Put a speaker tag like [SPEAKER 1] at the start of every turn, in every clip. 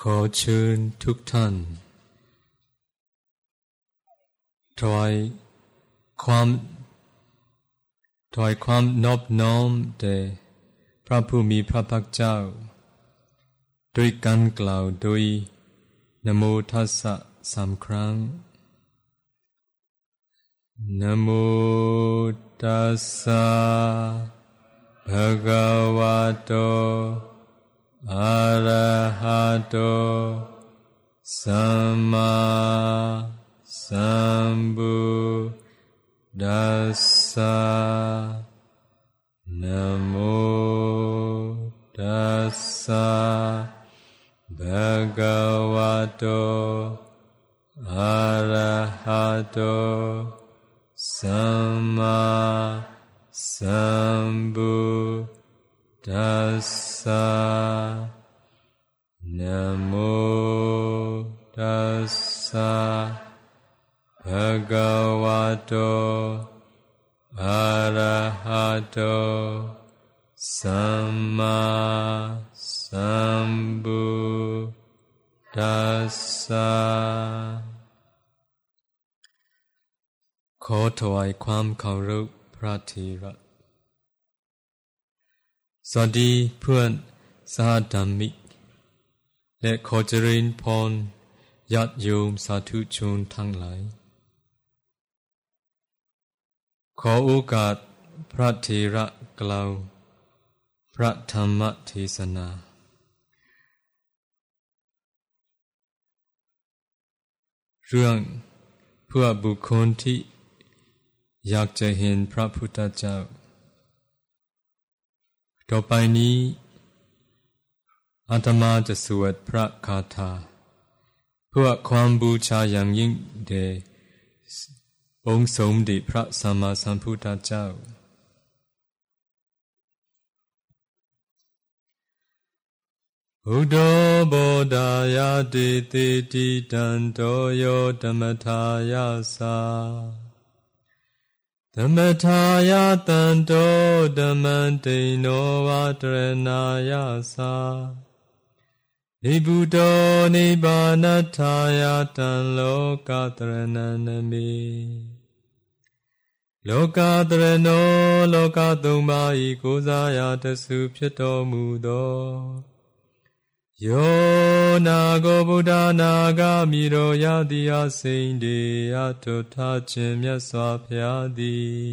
[SPEAKER 1] ขอเชิญทุกท่านถวายความถวายความนอบน้อมแด่พระผู้มีพระภาคเจ้า ด้วยการกล่าวโดยนโมทัสสะสามครั้งนโมตัสสะภะคะวะโต อะระหะโตสัม ตัสสะภะคะวะโตอะระหะโตสัมมามพุทธัสสะนะโมตัสสะภะคะวะโตอะระหะโตสัมมาสัมพุทธัสสะขอถวายความเคารพพระเทระ สวัสดีเพื่อนสาธรรมิก และขอเจริญพรญาติโยมสาธุชนทั้งหลาย ขอโอกาสพระเทระกล่าว พระธรรมเทศนา เรื่องเพื่อบุคคลที่อยากจะเห็นพระพุทธเจ้า ต่อไปนี้อาตมาจะสวดพระคาถาเพื่อความบูชาอย่างยิ่งเดองค์สมเด็จพระสัมมาสัมพุทธเจ้า อุดโบดายาติติติตันโตโยธรรมทายาสา သမထာယတံတောဓမ္မံတိနောဝတရဏာယသာနိဗ္ဗုတောနိဗ္ဗာနထာယတံလောကတရဏနမေလောကတရဏောလောကသုံးပါးဤကိုးစားရာတဆုဖြစ်တော်မူသော ယောနာကိုဗုဒ္ဓနာဂမိရောယတိအစိန်တေအထုထခြင်းမြတ်စွာဘုရားသည်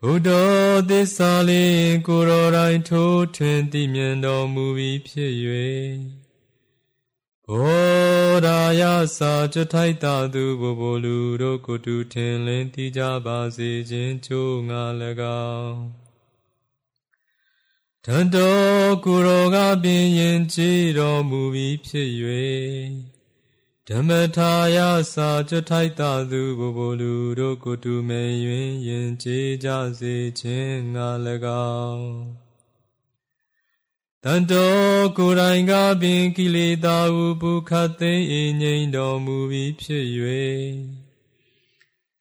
[SPEAKER 1] ဘုဒ္ဓသစ္စာလေးကိုရောတိုင်းထိုးထွင်းသိမြင်တော်မူပြီးဖြစ်၍ဘောရာယစာကြထိုက်တာသူဘဘလူတို့ကိုတူထင်လင်းသိကြပါစေခြင်းချိုးငါ၎င်း တန်တော်ကိုရောကပင်ယင်ကြည်တော်မူပြီးဖြစ်၍ဓမ္မထာယစာကြထိုက်တာသူဘဘလူတို့ကိုတူမဲ၍ယင်ကြည်ကြစေခြင်းငါ၎င်းတန်တော်ကိုယ်တိုင်ကပင်ကိလေသာဟုပုခတ်သိမ့်ငြိမ်တော်မူပြီးဖြစ်၍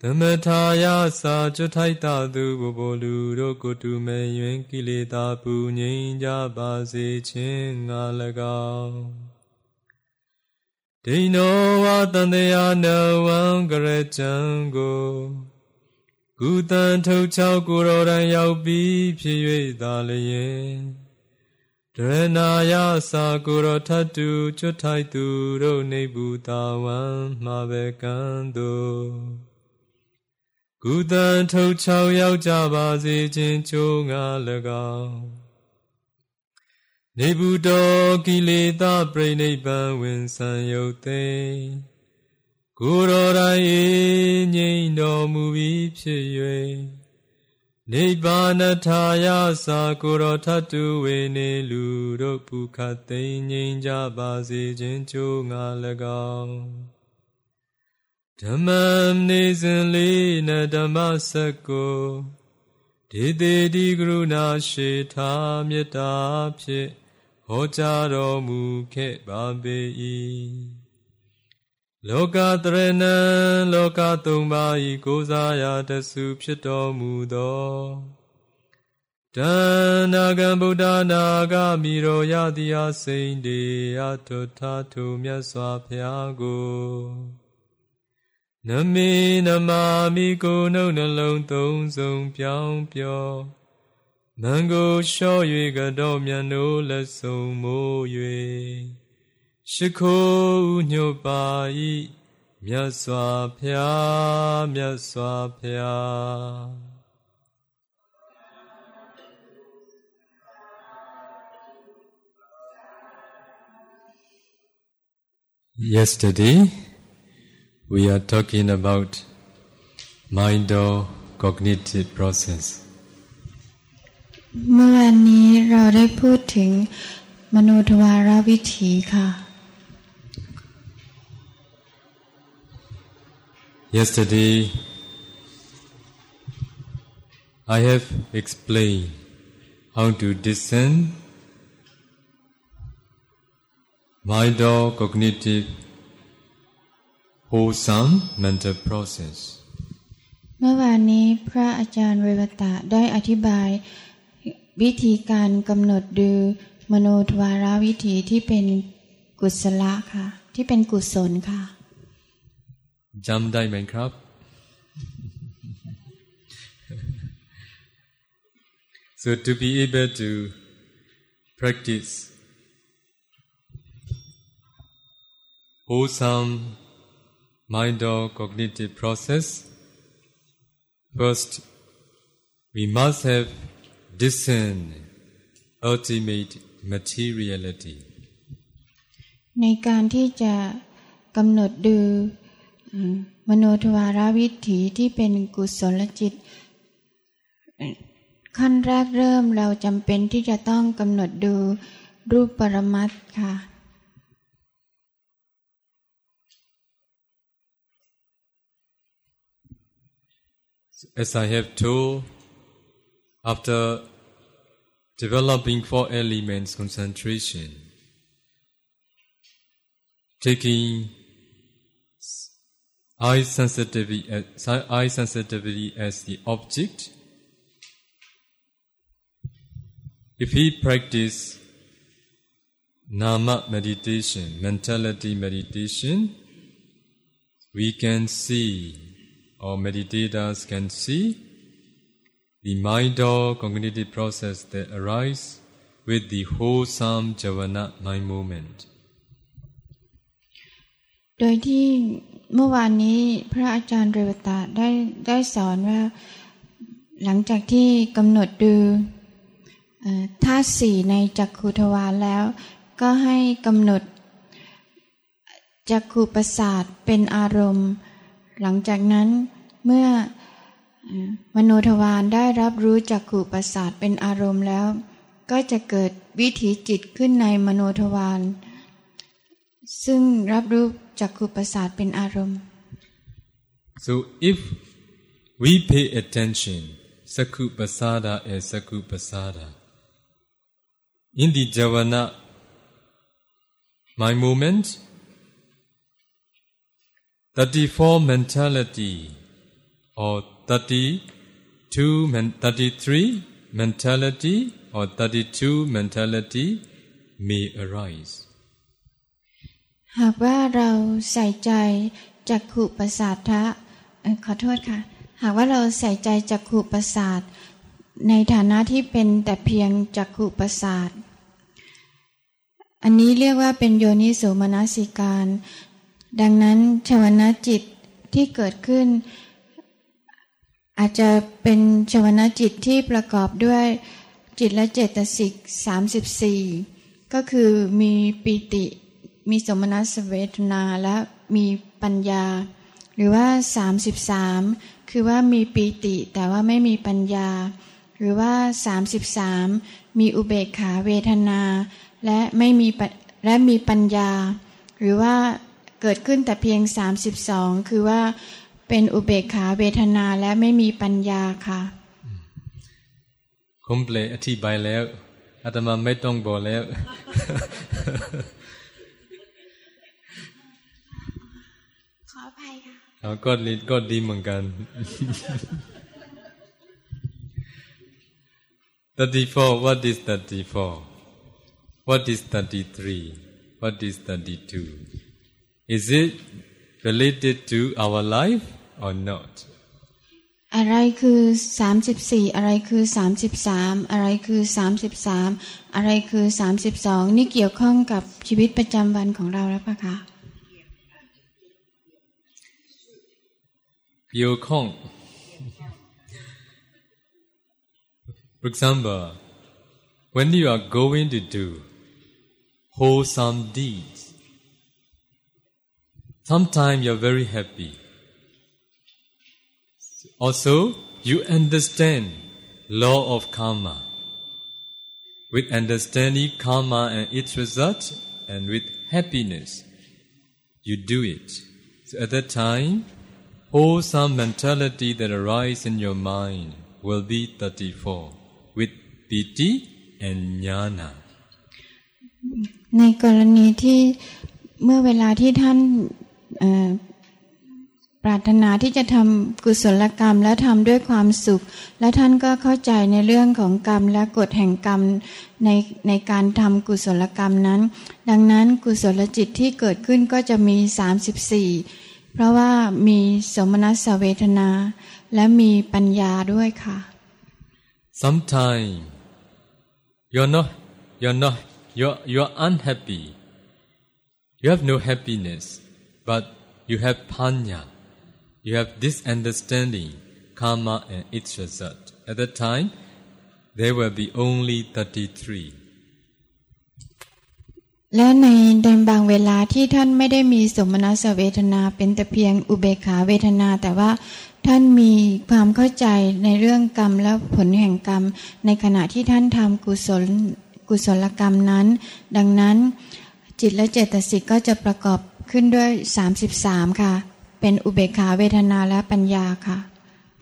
[SPEAKER 1] သမထာယစာကျွထိုက်တာသူဘဘလူတို့ကိုတူမဲ့ယင်ကိလေသာပူငြိမ်းကြပါစေခြင်းငါ၎င်းဒိနောဝတန်တရာနဝံကရကြံကိုကုတန်ထုတ်ချောက်ကိုရောတန်ရောက်ပြီးဖြစ်၍သာလျင်ဒရဏာယစာကိုရောထတုကျွထိုက်သူတို့နေဘူးတာဝံမှာပဲကံတို့ ကုသံထုတ်ချောက်ရောက်ကြပါစေခြင်းချိုးငါ၎င်းနေဘူးတော်ကိလေသာပြိနိဗ္ဗာန်ဝင်ဆံယုတ်သိကိုရောတိုင်းငြိမ်တော်မူပြီးဖြစ်၍နိဗ္ဗာနထာယသာကိုရောထတုဝေနေလူတို့ပုခတ်သိငြိမ်ကြပါစေခြင်းချိုးငါ၎င်း ဓမ္မနေစဉ်လေးနဓမ္မစကုဒေတိတိကရုဏာရှိထာမေတ္တာဖြင့်ဟောကြားတော်မူခဲ့ပါပေ၏လောကတရဏံလောကသုံးပါးဤကိုးစားရာတဆုဖြစ်တော်မူသောတဏဂံဗုဒ္ဓနာဂမိရောယတိယစိန်တေအထုထာထုမြတ်စွာဘုရားကို နမေနမာမိကိုနှုတ်နှလုံးသုံးစုံပြောင်းပြောမံကိုလျှော့၍ကတော့မြန်တို့လက်ဆုံမိုး၍ရှိခိုးညွတ်ပါ၏မြတ်စွာဘုရားမြတ်စွာဘုရား Yesterday we are talking about mind or cognitive process
[SPEAKER 2] เมื่อวานนี้เราได้พูดถึงมโนทวารวิถีค่ะ
[SPEAKER 1] Yesterday, I have explained how to discern mind or cognitive wholesome mental process.
[SPEAKER 2] เมื่อวานนี้พระอาจารย์เววตะได้อธิบาย วิธีการกำหนดดูมโนทวารวิถีที่เป็นกุศลค่ะ ที่เป็นกุศลค่ะ
[SPEAKER 1] จำได้ไหมครับ so to be able to practice wholesome mind or cognitive process first we must have discern ultimate materiality
[SPEAKER 2] ในการที่จะกำหนดดูมโนทวารวิถีที่เป็นกุศลจิต ขั้นแรกเริ่มเราจำเป็นที่จะต้องกำหนดดูรูปปรมัตถ์ค่ะ
[SPEAKER 1] As I have told, after developing four elements concentration, taking eye sensitivity as, eye sensitivity as the object, if he practice nama meditation, mentality meditation, we can see, or meditators can see, the mind or cognitive process that arise with the wholesome javana mind movement.
[SPEAKER 2] โดยที่เมื่อวานนี้พระอาจารย์เรวตะได้ได้สอนว่า หลังจากที่กำหนดดูเอ่าสี่ในจักขุทวารแล้ว ก็ให้กำหนดจักขุประสาทเป็นอารมณ์ หลังจากนั้นเมื่อมโนทวารได้รับรู้จักขุประสาทเป็นอารมณ์แล้ว ก็จะเกิดวิถีจิตขึ้นในมโนทวารซึ่งรับรู้จักขุประสาทเป็นอารมณ์
[SPEAKER 1] So if we pay attention, sakhu pasada as sakupasada in the javana mind movement, 34 mentality or 32 men, 33 mentality or 32 mentality may arise.
[SPEAKER 2] หากว่าเราใส่ใจจักขุประสาทะขอโทษค่ะ หากว่าเราใส่ใจจักขุประสาท ในฐานะที่เป็นแต่เพียงจักขุประสาท อันนี้เรียกว่าเป็นโยนิโสมนสิการ ดังนั้นชวนะจิตที่เกิดขึ้น อาจจะเป็นชวนะจิตที่ประกอบด้วยจิตและเจตสิก34 ก็คือมีปีติ มีสมนัสเวทนาและมีปัญญา หรือว่า 33 คือว่ามีปีติแต่ว่าไม่มีปัญญา หรือว่า 33 มีอุเบกขาเวทนา และไม่มีและมีปัญญา หรือว่า เกิดขึ้นแต่เพียง 32 คือว่าเป็นอุเบกขาเวทนาและไม่มีปัญญาค่ะ
[SPEAKER 1] คอมเพลอธิบายแล้วอาตมาไม่ต้องบอกแล้ว
[SPEAKER 2] ขออภัยค่ะ
[SPEAKER 1] เอาก็ดีก็ดีเหมือนกัน34 what is 34 what is 33 what is 32 is it related to our life or not
[SPEAKER 2] อะไรคือสามสิบสี่อะไรคือสามสิบสามอะไรคือสามสิบสามอะไรคือสามสิบสองนี่เกี่ยวข้องกับชีวิตประจำวันของเราแล้วปะคะ
[SPEAKER 1] เกี่ยวข้อง For example, when you are going to do wholesome deeds, sometimes you're very happy. Also, you understand law of karma. With understanding karma and its result, and with happiness, you do it. So at that time, wholesome mentality that arises in your mind will be 34. with piti and jnana
[SPEAKER 2] ในกรณีที่เมื่อเวลาที่ท่าน ปรารถนาที่จะทำกุศลกรรมและทำด้วยความสุข และท่านก็เข้าใจในเรื่องของกรรมและกฎแห่งกรรมในในการทำกุศลกรรมนั้น ดังนั้นกุศลจิตที่เกิดขึ้นก็จะมี 34 เพราะว่ามีสมนัสเวทนา และมีปัญญาด้วยค่ะ
[SPEAKER 1] Sometimes you're not, you're not, you're, you're unhappy. You have no happiness, but you have panya. You have this understanding, karma and its result. At that time, there will be only 33.
[SPEAKER 2] และในในบางเวลาที่ท่านไม่ได้มีสมณสเวทนาเป็นแต่เพียงอุเบกขาเวทนา แต่ว่าท่านมีความเข้าใจในเรื่องกรรมและผลแห่งกรรม ในขณะที่ท่านทำกุศลกุศลกรรมนั้น ดังนั้นจิตและเจตสิกก็จะประกอบ ขึ้นด้วย 33 ค่ะ เป็นอุเบกขาเวทนาและปัญญาค่ะ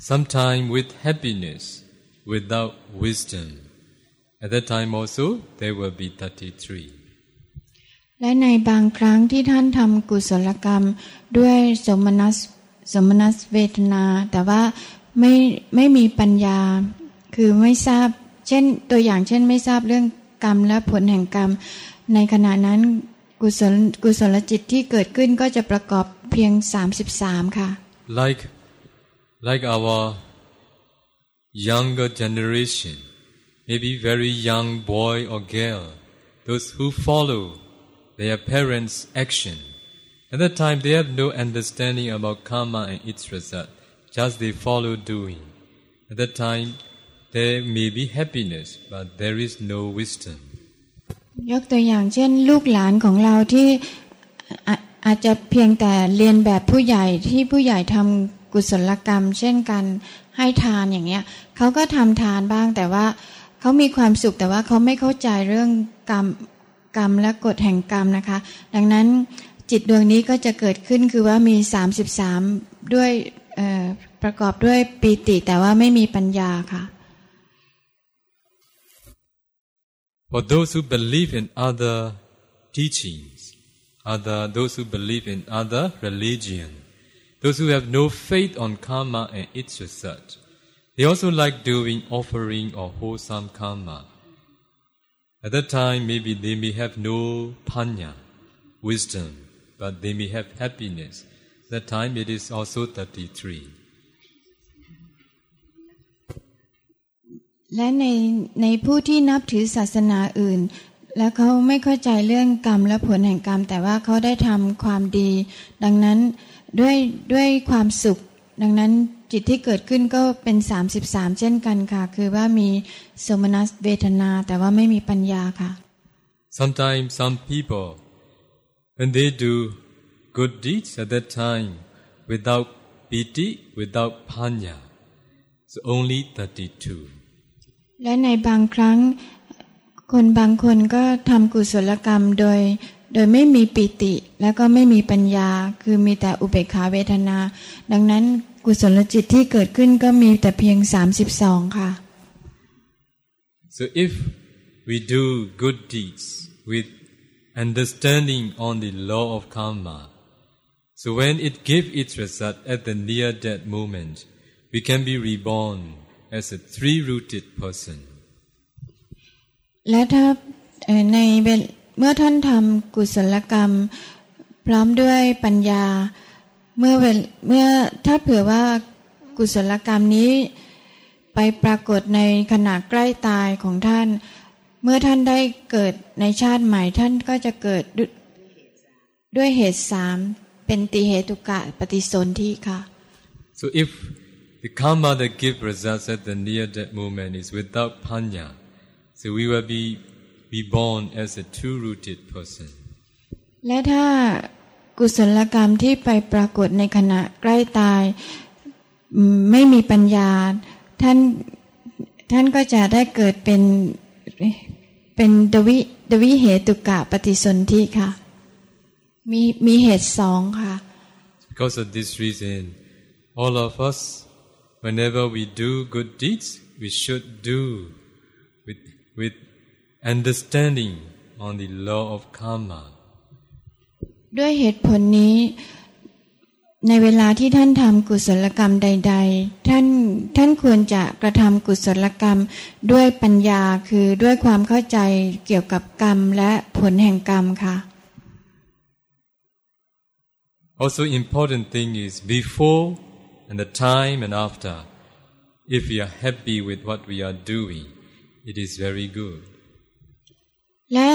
[SPEAKER 1] Sometime with happiness without wisdom at that time also there will be 33
[SPEAKER 2] และในบางครั้งที่ท่านทำกุศลกรรมด้วยสมนัสสมนัสเวทนา แต่ว่าไม่ไม่มีปัญญา คือไม่ทราบ เช่นตัวอย่างเช่นไม่ทราบเรื่องกรรมและผลแห่งกรรม ในขณะนั้น กุศลกุศลจิตที่เกิดขึ้นก็จะประกอบเพียง33ค่ะ
[SPEAKER 1] like like our younger generation maybe very young boy or girl those who follow their parents action At that time, they have no understanding about karma and its result. Just they follow doing. At that time, there may be happiness, but there is no wisdom.
[SPEAKER 2] ยกตัวอย่างเช่น ลูกหลานของเราที่อาจจะเพียงแต่เรียนแบบผู้ใหญ่ที่ผู้ใหญ่ทำกุศลกรรม เช่นการให้ทานอย่างเงี้ยเขาก็ทำทานบ้างแต่ว่าเขามีความสุขแต่ว่าเขาไม่เข้าใจเรื่องกรรมกรรมและกฎแห่งกรรมนะคะ ดังนั้นจิตดวงนี้ก็จะเกิดขึ้นคือว่ามีสามสิบสามด้วยประกอบด้วยปีติแต่ว่าไม่มีปัญญาค่ะ
[SPEAKER 1] For those who believe in other teachings, other those who believe in other religion, those who have no faith on karma and its result, they also like doing offering or wholesome karma. At that time, maybe they may have no panya, wisdom, but they may have happiness. That time it is also 33.
[SPEAKER 2] และในในผู้ที่นับถือศาสนาอื่น แล้วเขาไม่เข้าใจเรื่องกรรมและผลแห่งกรรม แต่ว่าเขาได้ทำความดี ดังนั้นด้วยด้วยความสุข ดังนั้นจิตที่เกิดขึ้นก็เป็น 33 เช่นกันค่ะ คือว่ามีสมนัสเวทนาแต่ว่าไม่มีปัญญาค่ะ
[SPEAKER 1] Sometimes some people when they do good deeds at that time without piti, without panya. It's only 32.
[SPEAKER 2] และในบางครั้ง คนบางคนก็ทำกุศลกรรมโดย โดยไม่มีปิติ แล้วก็ไม่มีปัญญา คือมีแต่อุเบกขาเวทนา ดังนั้นกุศลจิตที่เกิดขึ้นก็มีแต่เพียง 32 ค่ะ
[SPEAKER 1] so if we do good deeds with understanding on the law of karma. So when it gives its result at the near death moment, we can be reborn as a three-rooted person.
[SPEAKER 2] และถ้าในเมื่อท่านทำกุศลกรรม พร้อมด้วยปัญญา เมื่อเมื่อถ้าเผื่อว่ากุศลกรรมนี้ ไปปรากฏในขณะใกล้ตายของท่าน เมื่อท่านได้เกิดในชาติใหม่ท่านก็จะเกิดด้วยเหตุสามเป็นติเหตุกะปฏิสนธิค่ะ
[SPEAKER 1] so if the karma that give results at the near death moment is without panya so we will be be born as a two rooted person
[SPEAKER 2] และถ้ากุศลกรรมที่ไปปรากฏในขณะใกล้ตายไม่มีปัญญา ท่านท่านก็จะได้เกิดเป็นเป็นดวิดวิเหตุกะปฏิสนธิค่ะ มีมีเหตุสองค่ะ
[SPEAKER 1] because of this reason all of us whenever we do good deeds we should do with with understanding on the law of karma
[SPEAKER 2] ด้วยเหตุผลนี้ ในเวลาที่ท่านทำกุศลกรรมใด ๆ ท่านท่านควรจะกระทำกุศลกรรมด้วยปัญญาคือด้วยความเข้าใจเกี่ยวกับกรรมและผลแห่งกรรมค่ะ
[SPEAKER 1] Also important thing is before and the time and after if we are happy with what we are doing it is very good
[SPEAKER 2] และ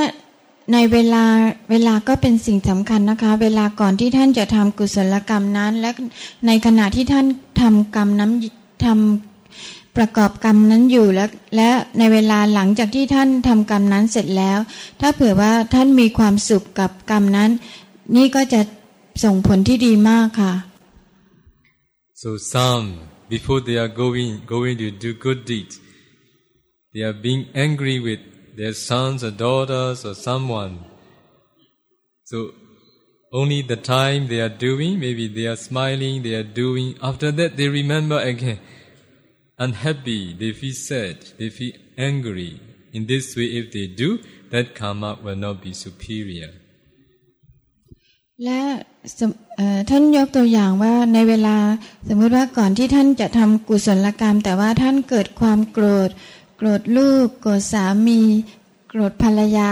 [SPEAKER 2] ในเวลาเวลาก็เป็นสิ่งสำคัญนะคะ เวลาก่อนที่ท่านจะทำกุศลกรรมนั้น และในขณะที่ท่านทำกรรมนั้นทำประกอบกรรมนั้นอยู่แล้วและในเวลาหลังจากที่ท่านทำกรรมนั้นเสร็จแล้ว ถ้าเผื่อว่าท่านมีความสุขกับกรรมนั้น นี่ก็จะส่งผลที่ดีมากค่ะ
[SPEAKER 1] so some before they are going going to do good deeds they are being angry with their sons or daughters or someone. So only the time they are doing, maybe they are smiling, they are doing. After that, they remember again. Unhappy, they feel sad, they feel angry. In this way, if they do, that karma will not be superior.
[SPEAKER 2] และท่านยกตัวอย่างว่าในเวลาสมมติว่าก่อนที่ท่านจะทำกุศลกรรม แต่ว่าท่านเกิดความโกรธ โกรธลูก โกรธสามี โกรธภรรยา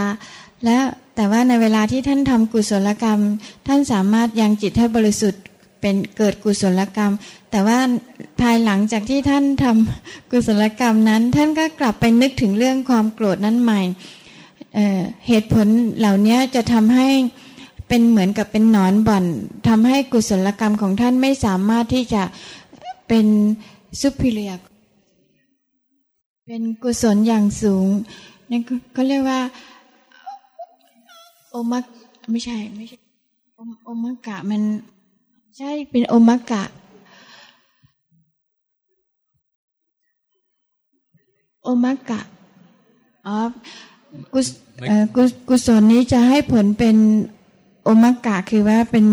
[SPEAKER 2] และแต่ว่าในเวลาที่ท่านทำกุศลกรรม ท่านสามารถยังจิตให้บริสุทธิ์เป็นเกิดกุศลกรรม แต่ว่าภายหลังจากที่ท่านทำกุศลกรรมนั้น ท่านก็กลับไปนึกถึงเรื่องความโกรธนั้นใหม่เเหตุผลเหล่านี้จะทำให้ เป็นเหมือนกับเป็นหนอนบ่อนทำให้กุศลกรรมของท่านไม่สามารถที่จะเป็นซุปเปอร์เป็นกุศลอย่างสูงนี่นก็เรียกว่า โอมักไม่ใช่ไม่ใช่โอมักกะมันใช่เป็นโอมักกะ โอมักกะอ๋อกุศลนี้จะให้ผลเป็น โอมักกะคือว่าเป็น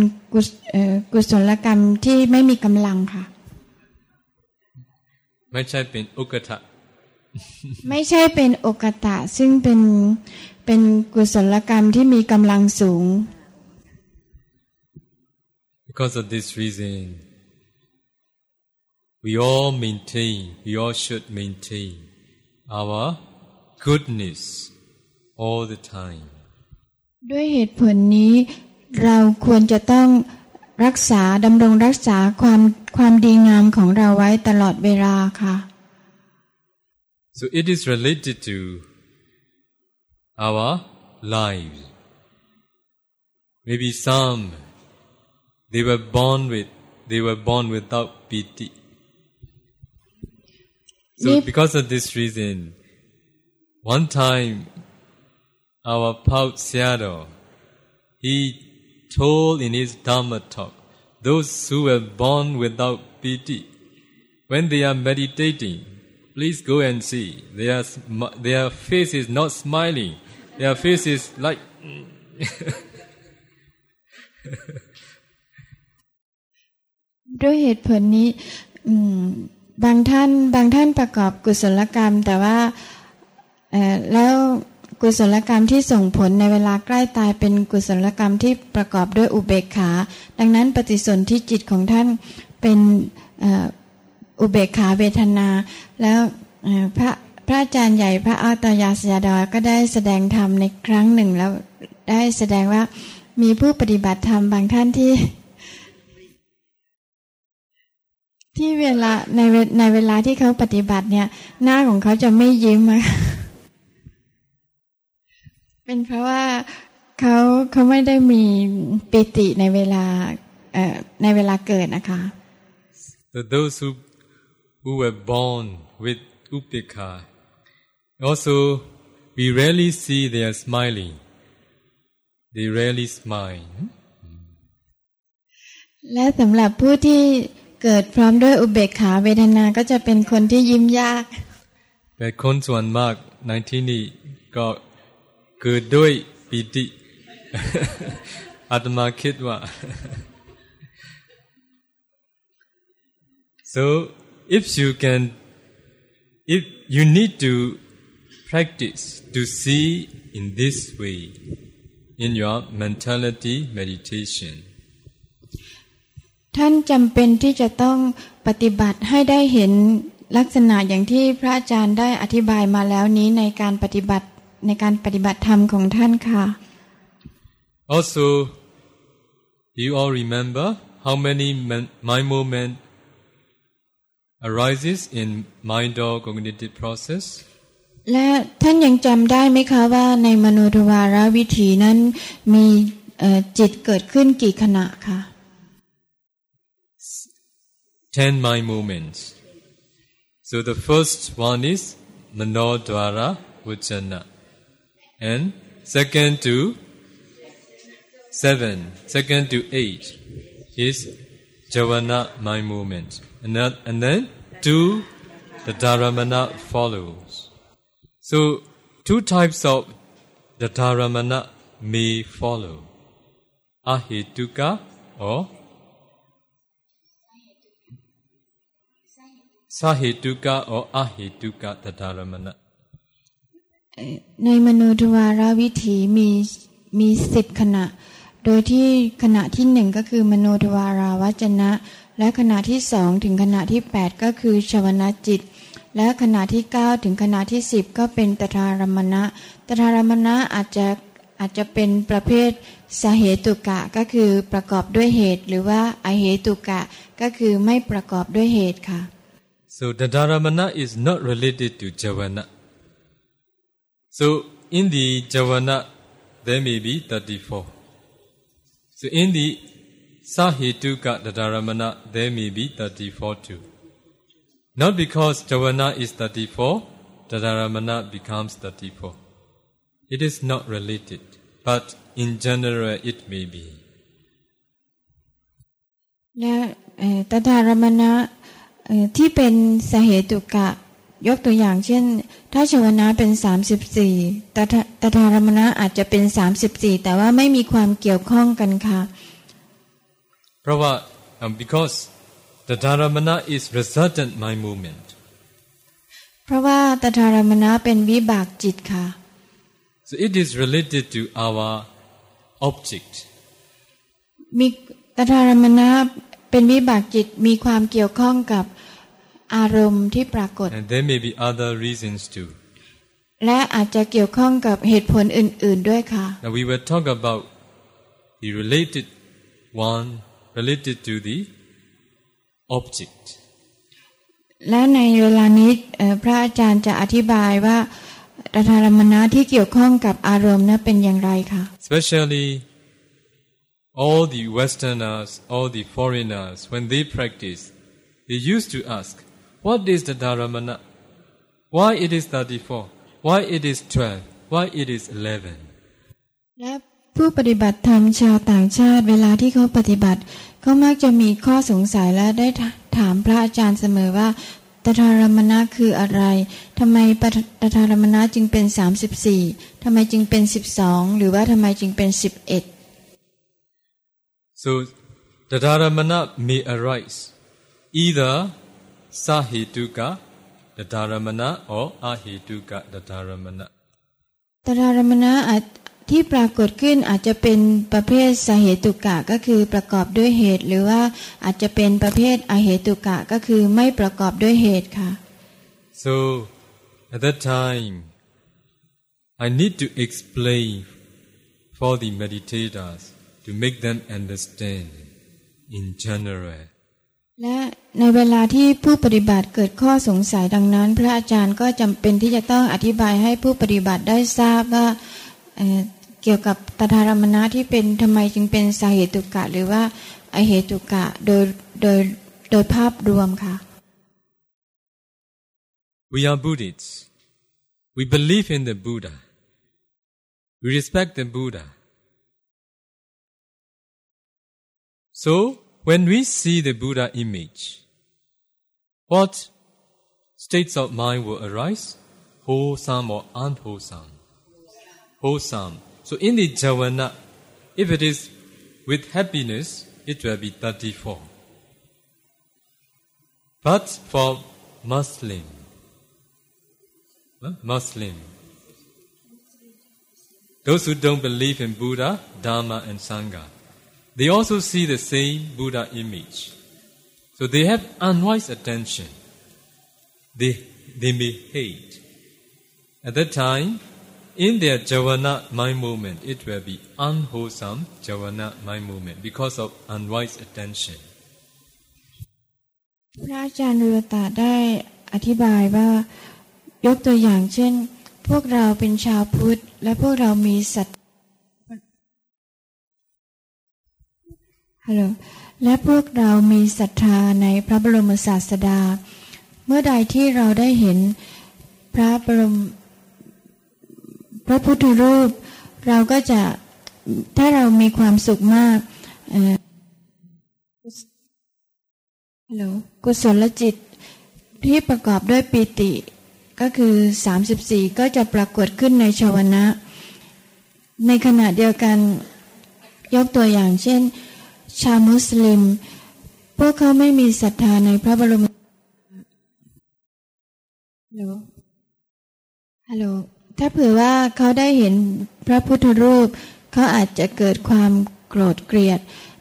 [SPEAKER 2] กุศลกรรมที่ไม่มีกำลังค่ะ
[SPEAKER 1] ไม่ใช่เป็นอุกตะ
[SPEAKER 2] ไม่ใช่เป็นโอกตะ ซึ่งเป็นเป็นกุศลกรรมที่มีกำลังสูง
[SPEAKER 1] Because of this reason we all maintain we all should maintain our goodness all the time
[SPEAKER 2] ด้วยเหตุผลนี้ เราควรจะต้องรักษาดำรงรักษาความความดีงามของเราไว้ตลอดเวลาค่ะ
[SPEAKER 1] So it is related to our lives. Maybe some they were born with they were born without piti. So because of this reason, one time our Paut Seattle, he told in his Dharma talk, those who were born without piti, when they are meditating, Please go and see. Their, their face is not smiling. Their face is like.
[SPEAKER 2] ด้วยเหตุผลนี้บางท่านบางท่านประกอบกุศลกรรม แต่ว่าแล้ว กุศลกรรมที่ส่งผลในเวลาใกล้ตายเป็นกุศลกรรมที่ประกอบด้วยอุเบกขา ดังนั้นปฏิสนธิจิตของท่านเป็นอุเบกขาเวทนา แล้วพระพระอาจารย์ใหญ่พระอาตยาสยาดอยก็ได้แสดงธรรมในครั้งหนึ่งแล้วได้แสดงว่ามีผู้ปฏิบัติธรรมบางท่านที่ ที่เวลาในในเวลาที่เขาปฏิบัติเนี่ย หน้าของเขาจะไม่ยิ้มอะ เป็นเพราะว่าเขาเขาไม่ได้มีปิติในเวลาเอ่อในเวลาเกิดนะคะ
[SPEAKER 1] So those who who were born with upekha also we rarely see they are smiling they rarely smile
[SPEAKER 2] และสำหรับผู้ที่เกิดพร้อมด้วยอุเบกขาเวทนาก็จะเป็นคนที่ยิ้มยาก
[SPEAKER 1] แต่คนส่วนมากในที่นี้ก็ เกิดด้วยปิติอาตมาคิดว่า so if you can if you need to practice to see in this way in your mentality meditation
[SPEAKER 2] ท่านจำเป็นที่จะต้องปฏิบัติให้ได้เห็นลักษณะอย่างที่พระอาจารย์ได้อธิบายมาแล้วนี้ในการปฏิบัติ ในการปฏิบัติธรรมของท่านค่ะ
[SPEAKER 1] Also, you all remember how many mind movement arises in mind or cognitive process?
[SPEAKER 2] และท่านยังจำได้ไหมคะว่าในมโนทวารวิถีนั้นมีจิตเกิดขึ้นกี่ขณะคะ
[SPEAKER 1] Ten mind movements. So the first one is Manodwara Vajana. And second to seven, second to eight is Javana mind movement. And, and then two, the Dharamana follows. So two types of the Dharamana may follow. Ahituka or Sahetuka or Ahituka the Dharamana.
[SPEAKER 2] ในมโนทวารวิถีมีมีสิบขณะ โดยที่ขณะที่หนึ่งก็คือมโนทวาราวจนะ และขณะที่สองถึงขณะที่แปดก็คือชวนาจิต และขณะที่เก้าถึงขณะที่สิบก็เป็นตถารมณะตถารมณะอาจจะอาจจะเป็นประเภทสาเหตุกะก็คือประกอบด้วยเหตุ หรือว่าอเหตุกะก็คือไม่ประกอบด้วยเหตุค่ะ
[SPEAKER 1] So the dharamana is not related to javana. So in the javana there may be 34. So in the sahetuka the dharamana there may be 34 too. Not because javana is 34, the dharamana becomes 34. It is not related, but in general it may be.
[SPEAKER 2] และตถารมณะที่เป็นสาเหตุกะ ยกตัวอย่างเช่น ถ้าชวนะเป็นสามสิบสี่ตถารมณะอาจจะเป็นสามสิบสี่แต่ว่าไม่มีความเกี่ยวข้องกันค่ะ
[SPEAKER 1] เพราะว่า um, because the dharamana is resultant mind movement
[SPEAKER 2] เพราะว่าตถารมณะเป็นวิบากจิตค่ะ
[SPEAKER 1] so it is related to our object
[SPEAKER 2] มีตถารมณะเป็นวิบากจิตมีความเกี่ยวข้องกับ อารมณ์ที่ปรากฏ
[SPEAKER 1] and there may be other reasons too
[SPEAKER 2] และอาจจะเกี่ยวข้องกับเหตุผลอื่น ๆด้วยค่ะ
[SPEAKER 1] now we will talk about the related one related to the object
[SPEAKER 2] และในเวลานี้พระอาจารย์จะอธิบายว่าตถารมณะที่เกี่ยวข้องกับอารมณ์นั้นเป็นอย่างไรคะ
[SPEAKER 1] especially all the Westerners, all the foreigners, when they practice, they used to ask, what is the Dharamana? Why it is 34? Why it is 12? Why it is 11?
[SPEAKER 2] และผู้ปฏิบัติธรรมชาวต่างชาติเวลาที่เขาปฏิบัติเขามักจะมีข้อสงสัยและได้ถามพระอาจารย์เสมอว่าตถารมณะคืออะไรทำไมตถารมณะจึงเป็นสามสิบสี่ทำไมจึงเป็นสิบสองหรือว่าทำไมจึงเป็นสิบเอ็ด
[SPEAKER 1] So, the Dharamana may arise either Sahituka, the Dharamana, or Ahituka, the Dharamana.
[SPEAKER 2] ตถารมณะที่ปรากฏขึ้นอาจจะเป็นประเภทสาเหตุกะก็คือประกอบด้วยเหตุ หรือว่าอาจจะเป็นประเภทอเหตุกะก็คือไม่ประกอบด้วยเหตุค่ะ
[SPEAKER 1] So at that time I need to explain for the meditators to make them understand in general
[SPEAKER 2] และในเวลาที่ผู้ปฏิบัติเกิดข้อสงสัยดังนั้น พระอาจารย์ก็จำเป็นที่จะต้องอธิบายให้ผู้ปฏิบัติได้ทราบว่าเเกี่ยวกับตถารมณะที่เป็นทำไมจึงเป็นสาเหตุกะ หรือว่าอเหตุกะโดยโดยโดยภาพรวมค่ะ
[SPEAKER 1] We are Buddhists. We believe in the Buddha. We respect the Buddha. So, when we see the Buddha image, what states of mind will arise? Wholesome or unwholesome? Wholesome. So in the Javana, if it is with happiness, it will be 34. But for Muslim, Muslim, those who don't believe in Buddha, Dharma, and Sangha, they also see the same Buddha image. So they have unwise attention. They, they may hate. At that time, in their javana mind movement, it will be unwholesome javana mind movement because of unwise attention.
[SPEAKER 2] พระอาจารย์เรือตาได้อธิบายว่ายกตัวอย่างเช่น พวกเราเป็นชาวพุทธ และพวกเรามีสัต ฮัลโหลและพวกเรามีศรัทธาในพระบรมศาสดา เมื่อใดที่เราได้เห็นพระบรมพระพุทธรูป เราก็จะถ้าเรามีความสุขมากฮัลโหลกุศลจิตที่ประกอบด้วยปีติ ก็คือสามสิบสี่ก็จะปรากฏขึ้นในชาวนะ ในขณะเดียวกันยกตัวอย่างเช่น ชาวมุสลิม พวกเขาไม่มีศรัทธาในพระบรมฮัลโหลฮัลโหลถ้าเผื่อว่าเขาได้เห็นพระพุทธรูป เขาอาจจะเกิดความโกรธเกลียด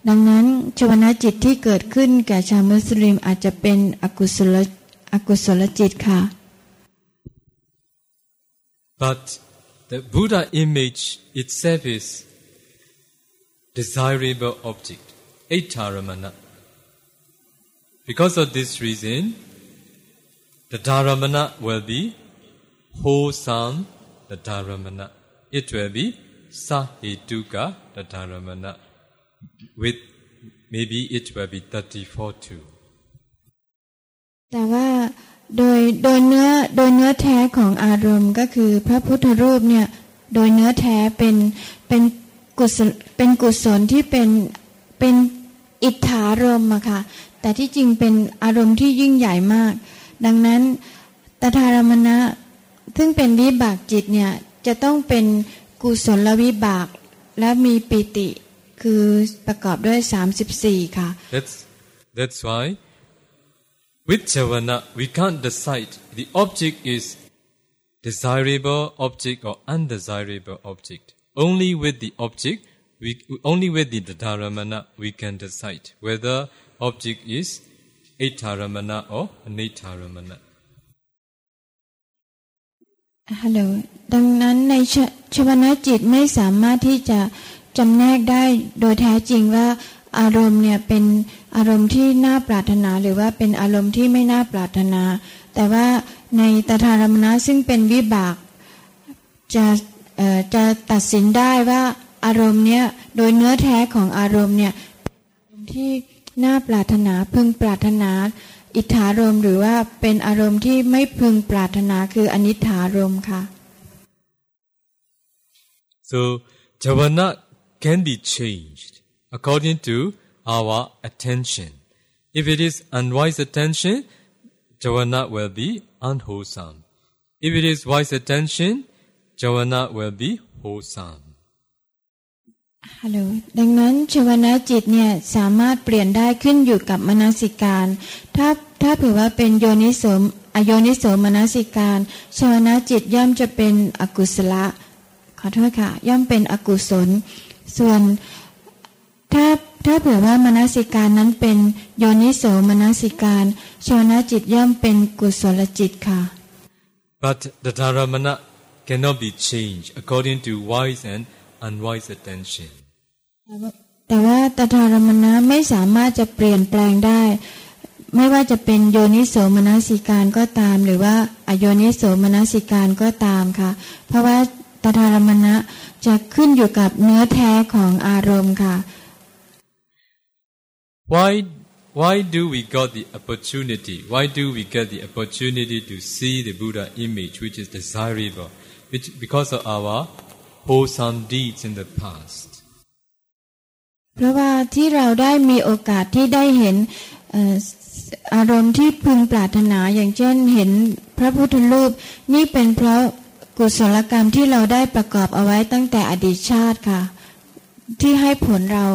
[SPEAKER 2] ดังนั้นชวนาจิตที่เกิดขึ้นแก่ชาวมุสลิมอาจจะเป็นอกุศลอกุศลจิตค่ะ
[SPEAKER 1] But the Buddha image itself is desirable object, etaramana. Because of this reason, the dharamana will be wholesome the dharamana. It will be sahetuka the dharamana. With maybe it will be 34 too.
[SPEAKER 2] แต่ว่าโดยโดยเนื้อโดยเนื้อแท้ของอารมณ์ก็คือพระพุทธรูปเนี่ยโดยเนื้อแท้เป็นเป็นกุศลเป็นกุศลที่เป็นเป็น อิทธารมอะค่ะ แต่ที่จริงเป็นอารมณ์ที่ยิ่งใหญ่มาก ดังนั้นตถารมณะซึ่งเป็นวิบากจิตเนี่ยจะต้องเป็นกุศลวิบากและมีปิติคือประกอบด้วยสามสิบสี่ค่ะ
[SPEAKER 1] That's that's why with javana we can't decide the object is desirable object or undesirable object only with the object we only with the dharamana we can decide whether object is etaramana or anetaramana
[SPEAKER 2] ฮัลโหลดังนั้นในชชวนาจิตไม่สามารถที่จะจำแนกได้โดยแท้จริงว่าอารมณ์เนี่ยเป็นอารมณ์ที่น่าปรารถนา หรือว่าเป็นอารมณ์ที่ไม่น่าปรารถนา แต่ว่าในตถารมณะซึ่งเป็นวิบากจะจะตัดสินได้ว่า อารมณ์เนี่ยโดยเนื้อแท้ของอารมณ์เนี่ยที่น่าปรารถนาพึงปรารถนา อิทธารมหรือว่าเป็นอารมณ์ที่ไม่พึงปรารถนาคืออนิถารมค่ะ
[SPEAKER 1] so javana can be changed according to our attention if it is unwise attention javana will be unwholesome if it is wise attention javana will be wholesome
[SPEAKER 2] ฮัลโหลดังนั้นชวนาจิตเนี่ยสามารถเปลี่ยนได้ขึ้นอยู่กับมนสิการ ถ้าถ้าเผื่อว่าเป็นโยนิโสมอโยนิโสมนสิการ ชวนาจิตย่อมจะเป็นอกุศลขอโทษค่ะ ย่อมเป็นอกุศล ส่วนถ้าถ้าเผื่อว่ามนสิการนั้นเป็นโยนิโสมนสิการ ชวนาจิตย่อมเป็นกุศลจิตค่ะ
[SPEAKER 1] But the dharamana cannot be changed according to wise and unwise attention.
[SPEAKER 2] แต่ว่าตถารมณะไม่สามารถจะเปลี่ยนแปลงได้ ไม่ว่าจะเป็นโยนิโสมนสิการก็ตาม หรือว่าอโยนิโสมนสิการก็ตามค่ะ เพราะว่าตถารมณะจะขึ้นอยู่กับเนื้อแท้ของอารมณ์ค่ะ
[SPEAKER 1] Why why do we got the opportunity? Why do we get the opportunity to see the Buddha image which is desirable? Which because of our or some deeds in the past.
[SPEAKER 2] เพราะว่าที่เราได้มีโอกาสที่ได้เห็นอารมณ์ที่พึงปรารถนาอย่างเช่นเห็นพระพุทธรูป นี่เป็นเพราะกุศลกรรมที่เราได้ประกอบเอาไว้ตั้งแต่อดีตชาติค่ะ ที่ให้ผลเรา